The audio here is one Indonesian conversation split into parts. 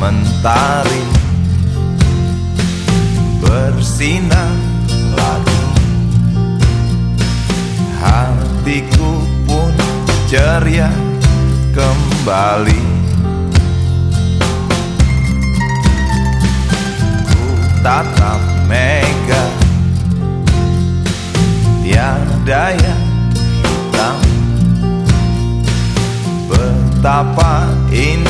hari bersinar lagi. Hatiku pun ceria kembali. Ku tatap mega Tiada yang hitam. Betapa indah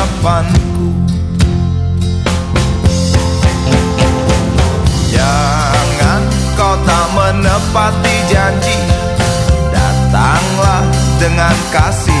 menepati janji. Datanglah dengan kasihmu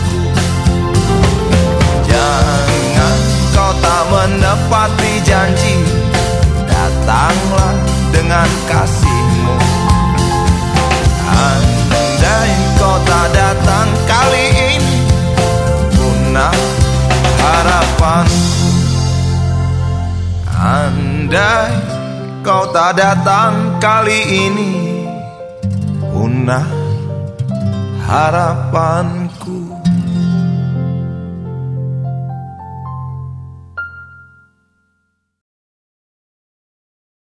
Datanglah dengan kasihmu. Andai kau tak datang kali ini Punah harapanku. Andai kau tak datang kali ini Punah harapanku